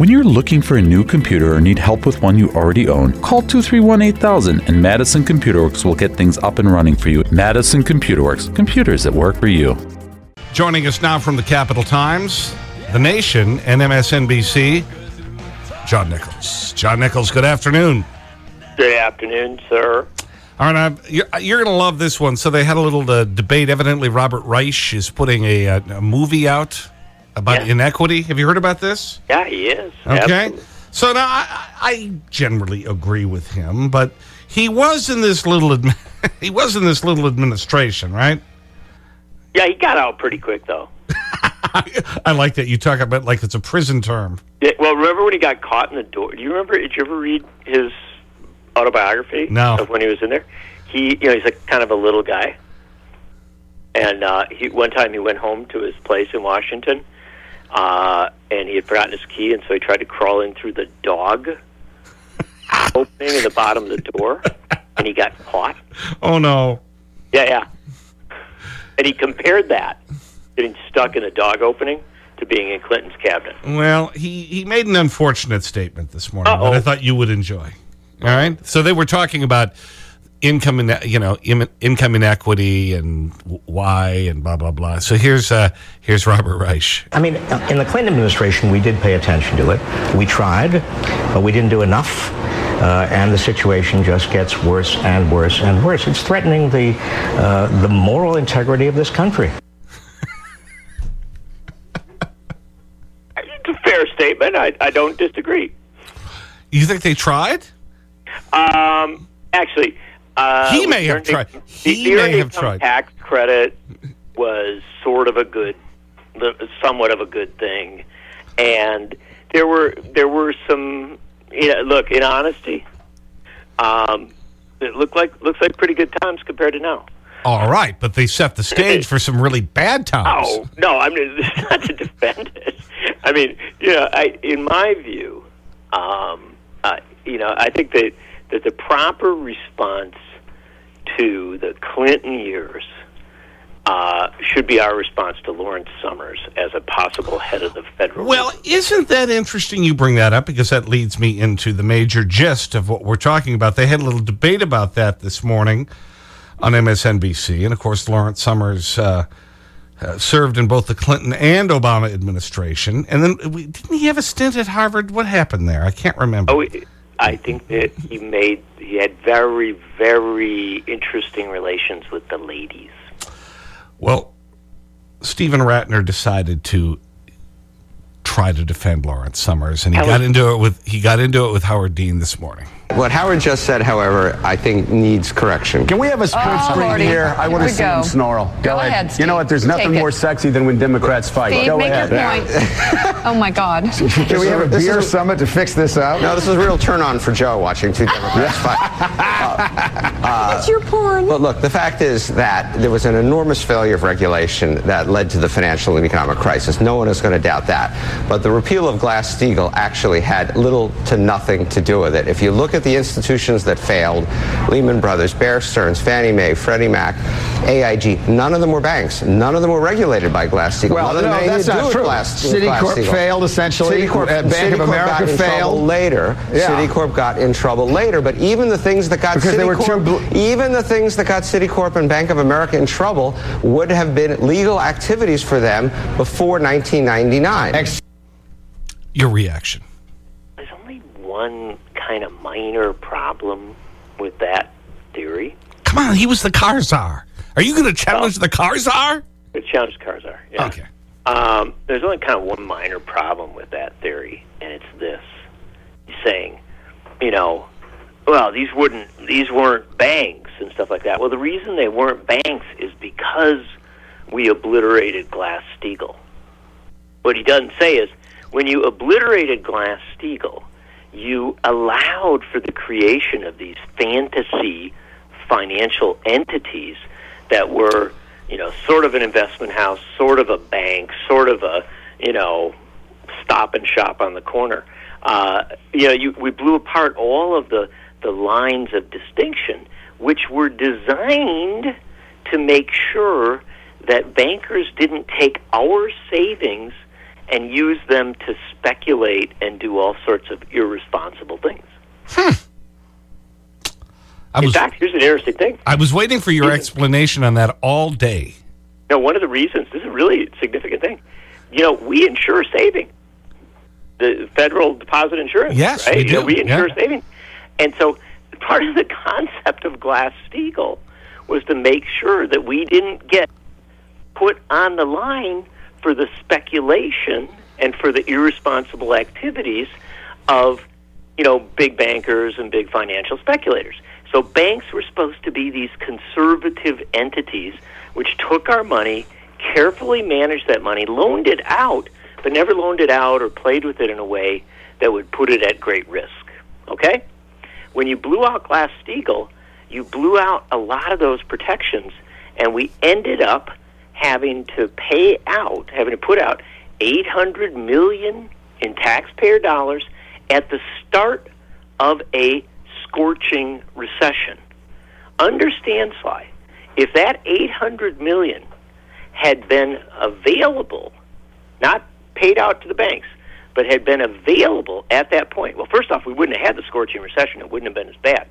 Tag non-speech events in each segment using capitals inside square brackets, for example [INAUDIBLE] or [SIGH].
When you're looking for a new computer or need help with one you already own, call 231 8000 and Madison Computer Works will get things up and running for you. Madison Computer Works, computers that work for you. Joining us now from the Capital Times, The Nation, and MSNBC, John Nichols. John Nichols, good afternoon. Good afternoon, sir. All right, uh, you're, you're going to love this one. So they had a little uh, debate. Evidently, Robert Reich is putting a, a, a movie out about Yeah. inequity. Have you heard about this? Yeah, he is. Okay. Absolutely. So now I, I generally agree with him, but he was in this little [LAUGHS] he was in this little administration, right? Yeah, he got out pretty quick, though. [LAUGHS] I like that you talk about like it's a prison term. Yeah, well, remember when he got caught in the door? Do you remember? Did you ever read his autobiography? No. Of when he was in there, he, you know, he's a kind of a little guy, and uh, he one time he went home to his place in Washington, uh, and he had forgotten his key, and so he tried to crawl in through the dog [LAUGHS] opening in the bottom of the door, and he got caught. Oh no. Yeah, yeah. And he compared that, getting stuck in a dog opening, to being in Clinton's cabinet. Well, he, he made an unfortunate statement this morning that I thought you would enjoy. All right. So they were talking about income, ine- you know, im- income inequity and why and blah, blah, blah. So here's, uh, here's Robert Reich. I mean, uh, in the Clinton administration, we did pay attention to it. We tried, but we didn't do enough. Uh, and the situation just gets worse and worse and worse. It's threatening the, uh, the moral integrity of this country. It's a fair statement. I, I don't disagree. You think they tried? Um, actually, uh, He may have tried. income- He the, the may earned have income tried. Tax credit was sort of a good, somewhat of a good thing, and there were there were some. You know, look, in honesty, um, it looked like looks like pretty good times compared to now. All right. But they set the stage for some really bad times. [LAUGHS] Oh no, I mean it's not to defend it. I mean, you know, I in my view, um, uh, you know, I think that that the proper response to the Clinton years uh, should be our response to Lawrence Summers as a possible head of the federal. Well, isn't that interesting you bring that up? Because that leads me into the major gist of what we're talking about. They had a little debate about that this morning on MSNBC. And of course, Lawrence Summers uh, uh, served in both the Clinton and Obama administration. And then we, didn't he have a stint at Harvard? What happened there? I can't remember. Oh, I think that he made he had very very interesting relations with the ladies. Well, Steven Rattner decided to try to defend Lawrence Summers, and he Howard- got into it with he got into it with Howard Dean this morning. What Howard just said, however, I think needs correction. Can we have a split Oh, screen Lordy. here? I Here want to see him snarl. Go ahead, You know what? There's nothing Take it. more sexy than when Democrats fight. Steve, Go make ahead. your point. [LAUGHS] oh my God. Can we have a beer is- summit to fix this out? No, this is a real turn on for Joe watching two Democrats fight. [LAUGHS] Uh, it's your porn. But look, the fact is that there was an enormous failure of regulation that led to the financial and economic crisis. No one is going to doubt that. But the repeal of Glass-Steagall actually had little to nothing to do with it. If you look at the institutions that failed, Lehman Brothers, Bear Stearns, Fannie Mae, Freddie Mac, AIG, none of them were banks. None of them were regulated by Glass-Steagall. Well, none no, had that's not true. Glass- with Citicorp failed, essentially. Citicorp, Uh, Bank of America got in failed. later. Yeah. Citicorp got in trouble later. But even the things that got Because they were Citicorp, too bl- even the things that got Citicorp and Bank of America in trouble would have been legal activities for them before 1999. Ex- Your reaction? There's only one kind of minor problem with that theory. Come on, he was the car czar. Are you going to challenge the car czar? The challenge cars are. Yeah. Okay. Um, there's only kind of one minor problem with that theory, and it's this: He's saying, you know, well, these wouldn't, these weren't banks and stuff like that. Well, the reason they weren't banks is because we obliterated Glass Steagall. What he doesn't say is, when you obliterated Glass Steagall, you allowed for the creation of these fantasy financial entities that were, you know, sort of an investment house, sort of a bank, sort of a, you know, stop and shop on the corner. Uh, you know, you, we blew apart all of the, the lines of distinction, which were designed to make sure that bankers didn't take our savings and use them to speculate and do all sorts of irresponsible things. Hmm. I In was, fact, here's an interesting thing. I was waiting for your explanation on that all day. Now, one of the reasons this is a really significant thing. You know, we insure saving, the federal deposit insurance. Yes, right? we You know, do, we insure yeah. saving, and so part of the concept of Glass Steagall was to make sure that we didn't get put on the line for the speculation and for the irresponsible activities of you know big bankers and big financial speculators. So banks were supposed to be these conservative entities which took our money, carefully managed that money, loaned it out, but never loaned it out or played with it in a way that would put it at great risk. Okay? When you blew out Glass Steagall, you blew out a lot of those protections, and we ended up having to pay out, having to put out 800 million in taxpayer dollars at the start of a scorching recession. Understand, Sly, if that 800 million had been available, not paid out to the banks, but had been available at that point, well, first off, we wouldn't have had the scorching recession. It wouldn't have been as bad.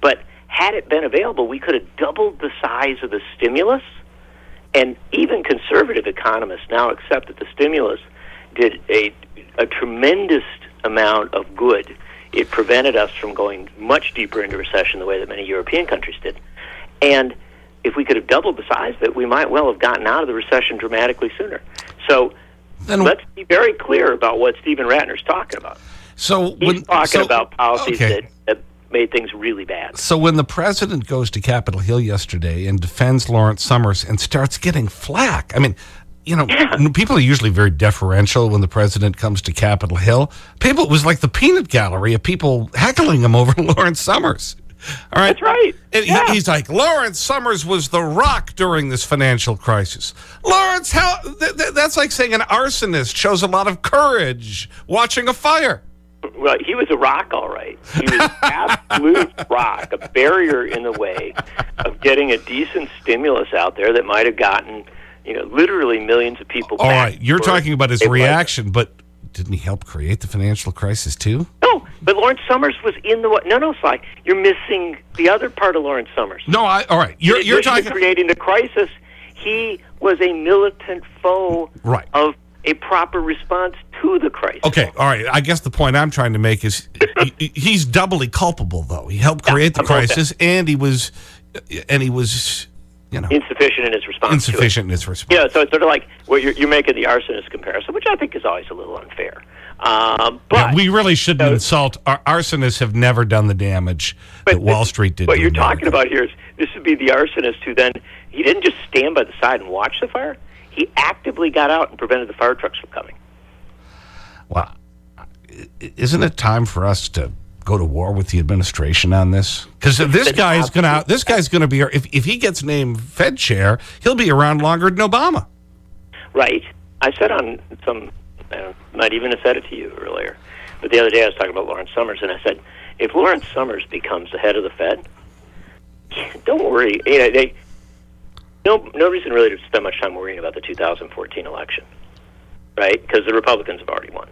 But had it been available, we could have doubled the size of the stimulus. And even conservative economists now accept that the stimulus did a, a tremendous amount of good. It prevented us from going much deeper into recession the way that many European countries did. And if we could have doubled the size of it, we might well have gotten out of the recession dramatically sooner. So Then, let's be very clear about what Steven Rattner's talking about. so He's when, talking so- about policies okay. that, that made things really bad. So when the president goes to Capitol Hill yesterday and defends Lawrence Summers and starts getting flack, I mean, you know, people are usually very deferential when the president comes to Capitol Hill. People, it was like the peanut gallery of people heckling him over [LAUGHS] Lawrence Summers. All right. That's right. He- Yeah. he's like, Lawrence Summers was the rock during this financial crisis. Lawrence, how, th th that's like saying an arsonist shows a lot of courage watching a fire. Well, he was a rock, all right. He was [LAUGHS] absolute rock, a barrier in the way of getting a decent stimulus out there that might have gotten, you know, literally millions of people. All right, you're talking about his reaction, but didn't he help create the financial crisis too? No, but Lawrence Summers was in the. No, no, Sly, you're missing the other part of Lawrence Summers. No, I. All right, you're you're talking. creating the crisis. He was a militant foe Right. of a proper response to the crisis. Okay, all right. I guess the point I'm trying to make is he, he's doubly culpable, though. He helped create the crisis, and he was, and he was, you know, Insufficient in his response. insufficient in his response. Yeah, so it's sort of like well, you're, you're making the arsonist comparison, which I think is always a little unfair. Um, but Yeah, we really shouldn't So- insult. Our arsonists have never done the damage that Wall Street did. What you're talking about here is this would be the arsonist who then he didn't just stand by the side and watch the fire. He actively got out and prevented the fire trucks from coming. Well, isn't it time for us to go to war with the administration on this? Because this guy is going to this guy's going to be if if he gets named Fed chair, he'll be around longer than Obama. Right. I said on some, I might even have said it to you earlier, but the other day I was talking about Lawrence Summers, and I said, if Lawrence Summers becomes the head of the Fed, don't worry. You know, they, no, no reason really to spend much time worrying about the 2014 election, right? Because the Republicans have already won.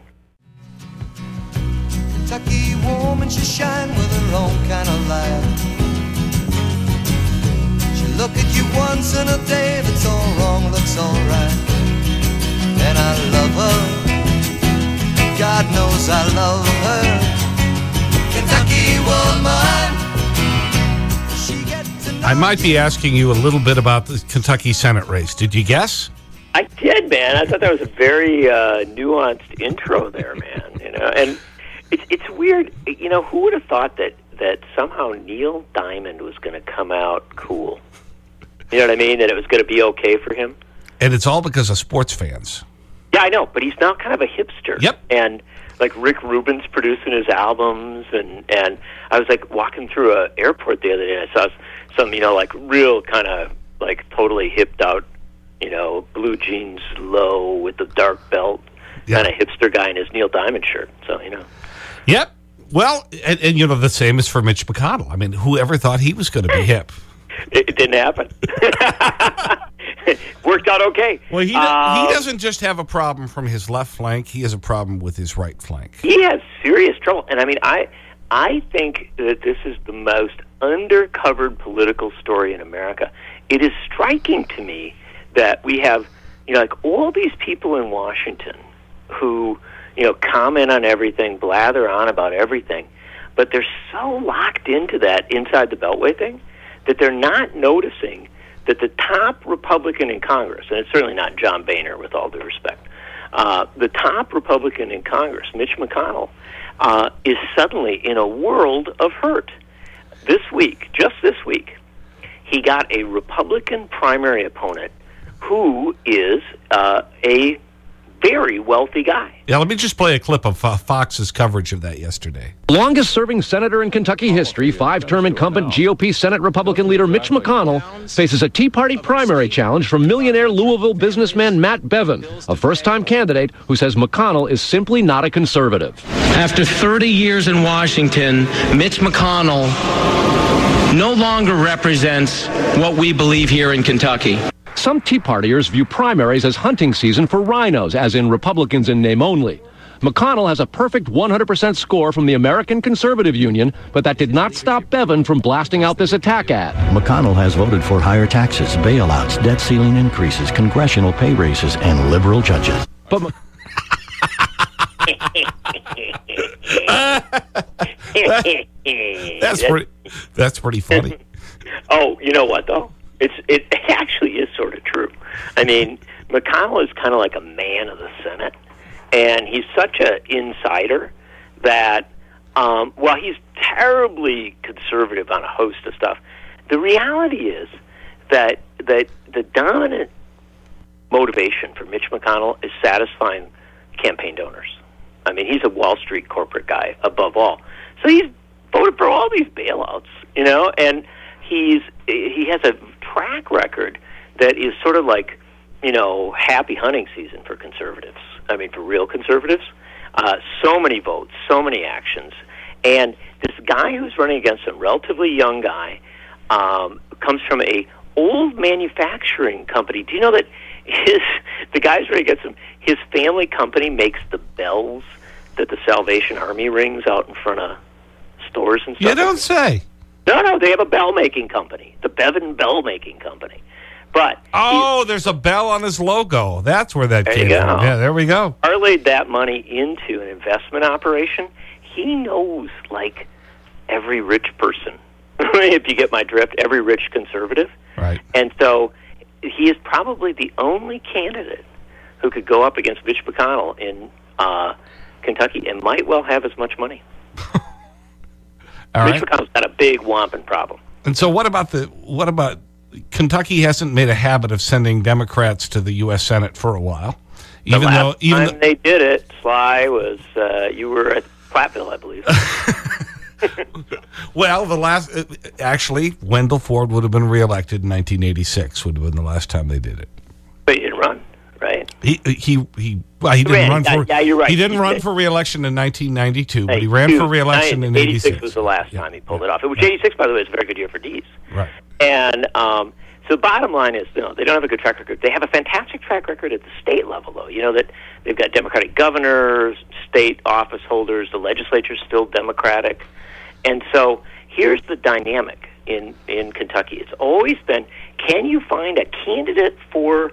Kentucky woman, she shine with her own kind of light. She look at you once in a day, if it's all wrong, looks all right. And I love her. God knows I love her. Kentucky woman. She get to know I might be asking you a little bit about the Kentucky Senate race. Did you guess? I did, man. I thought that was a very uh, nuanced intro there, man. You know, and it's it's weird. You know, who would have thought that that somehow Neil Diamond was going to come out cool? You know what I mean? That it was going to be okay for him. And it's all because of sports fans. Yeah, I know, but he's now kind of a hipster. Yep. And like Rick Rubin's producing his albums, and and I was like walking through a airport the other day, and I saw some, you know, like real kind of like totally hipped out, you know, blue jeans, low with the dark belt, Yeah. kind of hipster guy in his Neil Diamond shirt. So you know, Yep. Well, and, and you know, the same is for Mitch McConnell. I mean, whoever thought he was going to be hip? it, it didn't happen. [LAUGHS] Worked out okay. Well, he, Um, he doesn't just have a problem from his left flank, he has a problem with his right flank. he has serious trouble. And I mean, I I think that this is the most undercovered political story in America. It is striking to me that we have, you know, like all these people in Washington who, you know, comment on everything, blather on about everything, but they're so locked into that inside the Beltway thing that they're not noticing that the top Republican in Congress, and it's certainly not John Boehner, with all due respect, uh, the top Republican in Congress, Mitch McConnell, uh, is suddenly in a world of hurt. This week, just this week, he got a Republican primary opponent who is uh, a very wealthy guy. Yeah, let me just play a clip of uh, Fox's coverage of that yesterday. Longest serving senator in Kentucky history, five term incumbent GOP Senate Republican leader Mitch McConnell faces a Tea Party primary challenge from millionaire Louisville businessman Matt Bevin, a first time candidate who says McConnell is simply not a conservative. After 30 years in Washington, Mitch McConnell no longer represents what we believe here in Kentucky. Some Tea Partiers view primaries as hunting season for rhinos, as in Republicans in name only. McConnell has a perfect 100% score from the American Conservative Union, but that did not stop Bevin from blasting out this attack ad. McConnell has voted for higher taxes, bailouts, debt ceiling increases, congressional pay raises, and liberal judges. But M- [LAUGHS] That's pretty, that's pretty funny. [LAUGHS] Oh, you know what though? It's [LAUGHS] it actually is sort of true. I mean, McConnell is kind of like a man of the Senate, and he's such an insider that um, while he's terribly conservative on a host of stuff, the reality is that that the dominant motivation for Mitch McConnell is satisfying campaign donors. I mean, he's a Wall Street corporate guy above all. So he's voted for all these bailouts, you know, and he's he has a track record that is sort of like, you know, happy hunting season for conservatives. I mean, for real conservatives. Uh, so many votes, so many actions, and this guy who's running against him, relatively young guy, um, comes from a old manufacturing company. Do you know that his [LAUGHS] the guys running against him? His family company makes the bells that the Salvation Army rings out in front of stores and stuff. You don't say. No, no, they have a bell making company, the Bevin Bell Making Company. But Oh, there's a bell on his logo. That's where that There came from. Yeah, there we go. parlayed that money into an investment operation. He knows like every rich person. [LAUGHS] if you get my drift, every rich conservative. Right. And so he is probably the only candidate who could go up against Mitch McConnell in uh, Kentucky and might well have as much money. [LAUGHS] All Mitch right. McConnell's got a big wamping problem. And so what about the what about Kentucky hasn't made a habit of sending Democrats to the US Senate for a while. Even the though last even time they did it, Sly was uh, you were at Platteville, I believe. [LAUGHS] [LAUGHS] well, the last uh, actually Wendell Ford would have been reelected in 1986 would have been the last time they did it. but you didn't run, right? He he he well, he didn't ran. run Yeah, for yeah, you're right. He didn't He run did. for reelection in 1992, but he ran dude, for reelection in 86. was the last time he pulled it off. Which 86, by the way, is a very good year for D's. Right. And um, so, bottom line is, you know, they don't have a good track record. They have a fantastic track record at the state level, though. You know that they've got Democratic governors, state office holders. The legislature's still Democratic, and so here's the dynamic in in Kentucky. It's always been: can you find a candidate for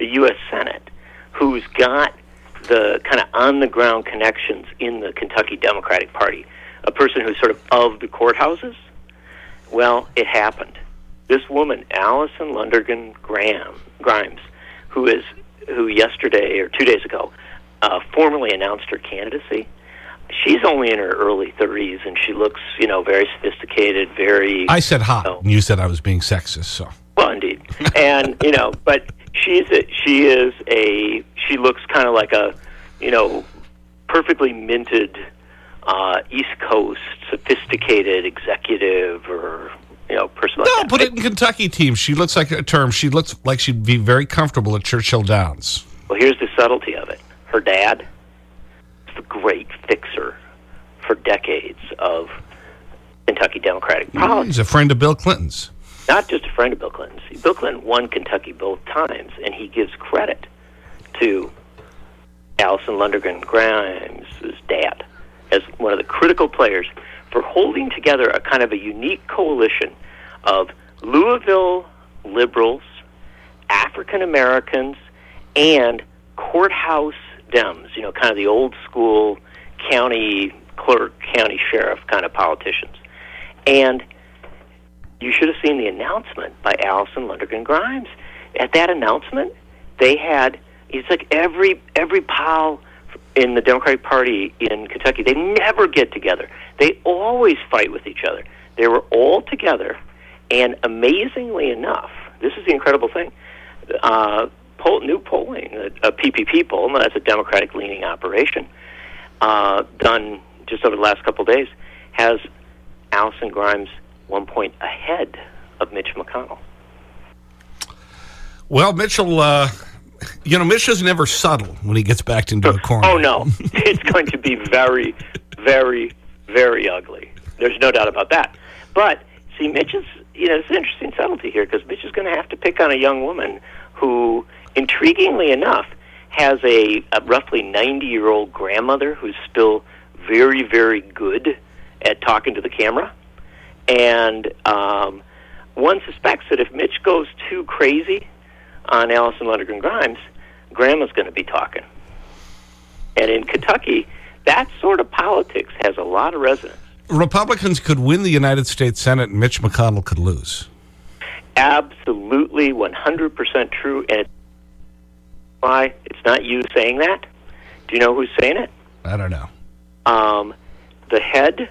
the U.S. Senate who's got the kind of on the ground connections in the Kentucky Democratic Party, a person who's sort of of the courthouses? Well, it happened. This woman, Allison Lundergan Graham Grimes, who is who yesterday or two days ago uh, formally announced her candidacy. She's only in her early 30s, and she looks, you know, very sophisticated, very I said hot, and you said I was being sexist, so. well, indeed, and you know, but she's a, she is a she looks kind of like a you know perfectly minted uh, East Coast sophisticated executive or you know person like No, that. put it in Kentucky team. She looks like a term. She looks like she'd be very comfortable at Churchill Downs. Well, here's the subtlety of it. Her dad is the great fixer for decades of Kentucky Democratic politics. He's a friend of Bill Clinton's. Not just a friend of Bill Clinton's. Bill Clinton won Kentucky both times, and he gives credit to Allison Lundergan Grimes' dad as one of the critical players for holding together a kind of a unique coalition of Louisville liberals, African Americans, and courthouse Dems, you know, kind of the old school county clerk, county sheriff kind of politicians. And you should have seen the announcement by Allison Lundergan Grimes. At that announcement, they had it's like every every pile in the Democratic Party in Kentucky. They never get together. They always fight with each other. They were all together, and amazingly enough, this is the incredible thing. Uh, poll, new polling, a, a PPP poll, that's a Democratic leaning operation, uh, done just over the last couple of days, has Allison Grimes one point ahead of Mitch McConnell. Well, Mitchell, uh, you know, Mitch is never subtle when he gets backed into a [LAUGHS] corner. Oh, no. [LAUGHS] it's going to be very, very, very ugly. There's no doubt about that. But, see, Mitch is, you know, it's an interesting subtlety here because Mitch is going to have to pick on a young woman who, intriguingly enough, has a, a roughly 90 year old grandmother who's still very, very good at talking to the camera. And um, one suspects that if Mitch goes too crazy on Allison Lundergan Grimes, Grandma's going to be talking. And in Kentucky, that sort of politics has a lot of resonance. Republicans could win the United States Senate and Mitch McConnell could lose. Absolutely 100% true. And why it's not you saying that. Do you know who's saying it? I don't know. Um, the head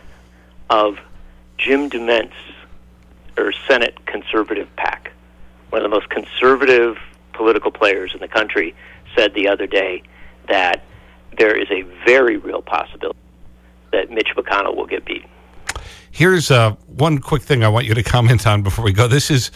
of Jim DeMint's or Senate conservative PAC, one of the most conservative political players in the country, said the other day that there is a very real possibility that Mitch McConnell will get beat. Here's uh, one quick thing I want you to comment on before we go. This is,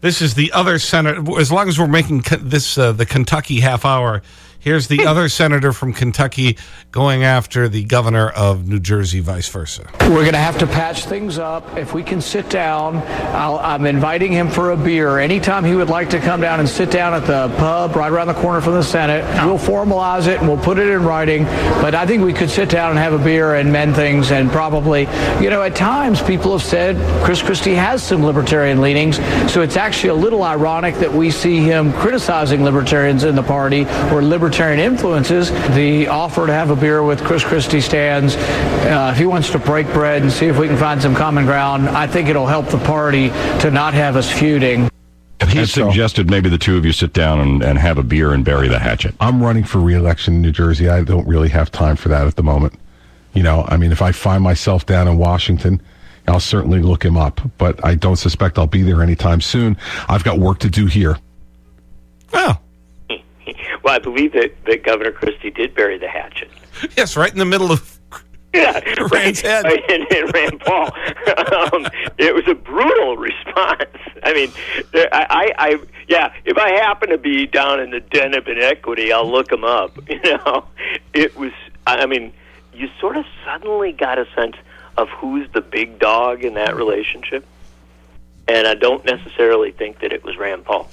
this is the other senator. As long as we're making this uh, the Kentucky half hour, here's the other senator from Kentucky going after the governor of New Jersey, vice versa. We're going to have to patch things up. If we can sit down, i am inviting him for a beer. Anytime he would like to come down and sit down at the pub right around the corner from the Senate, we'll formalize it and we'll put it in writing. But I think we could sit down and have a beer and mend things and probably, you know, at times people have said Chris Christie has some libertarian leanings. So it's actually a little ironic that we see him criticizing libertarians in the party or libertarian influences. The offer to have a beer with Chris Christie stands. Uh, if he wants to break bread and see if we can find some common ground, I think it'll help the party to not have us feuding. He suggested maybe the two of you sit down and, and have a beer and bury the hatchet. I'm running for reelection in New Jersey. I don't really have time for that at the moment. You know, I mean, if I find myself down in Washington, I'll certainly look him up, but I don't suspect I'll be there anytime soon. I've got work to do here. Oh. Well, I believe that, that Governor Christie did bury the hatchet. Yes, right in the middle of [LAUGHS] yeah, Rand's head. Right, and, and Rand Paul. [LAUGHS] um, it was a brutal response. [LAUGHS] I mean, I, I, I, yeah, if I happen to be down in the den of inequity, I'll look him up. You know, it was. I mean, you sort of suddenly got a sense of who's the big dog in that relationship, and I don't necessarily think that it was Rand Paul.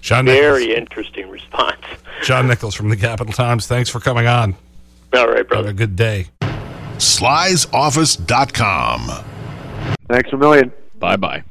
John Very Nichols. interesting response. [LAUGHS] John Nichols from the Capital Times. Thanks for coming on. All right, brother. Have a good day. Sly'sOffice.com. Thanks a million. Bye bye.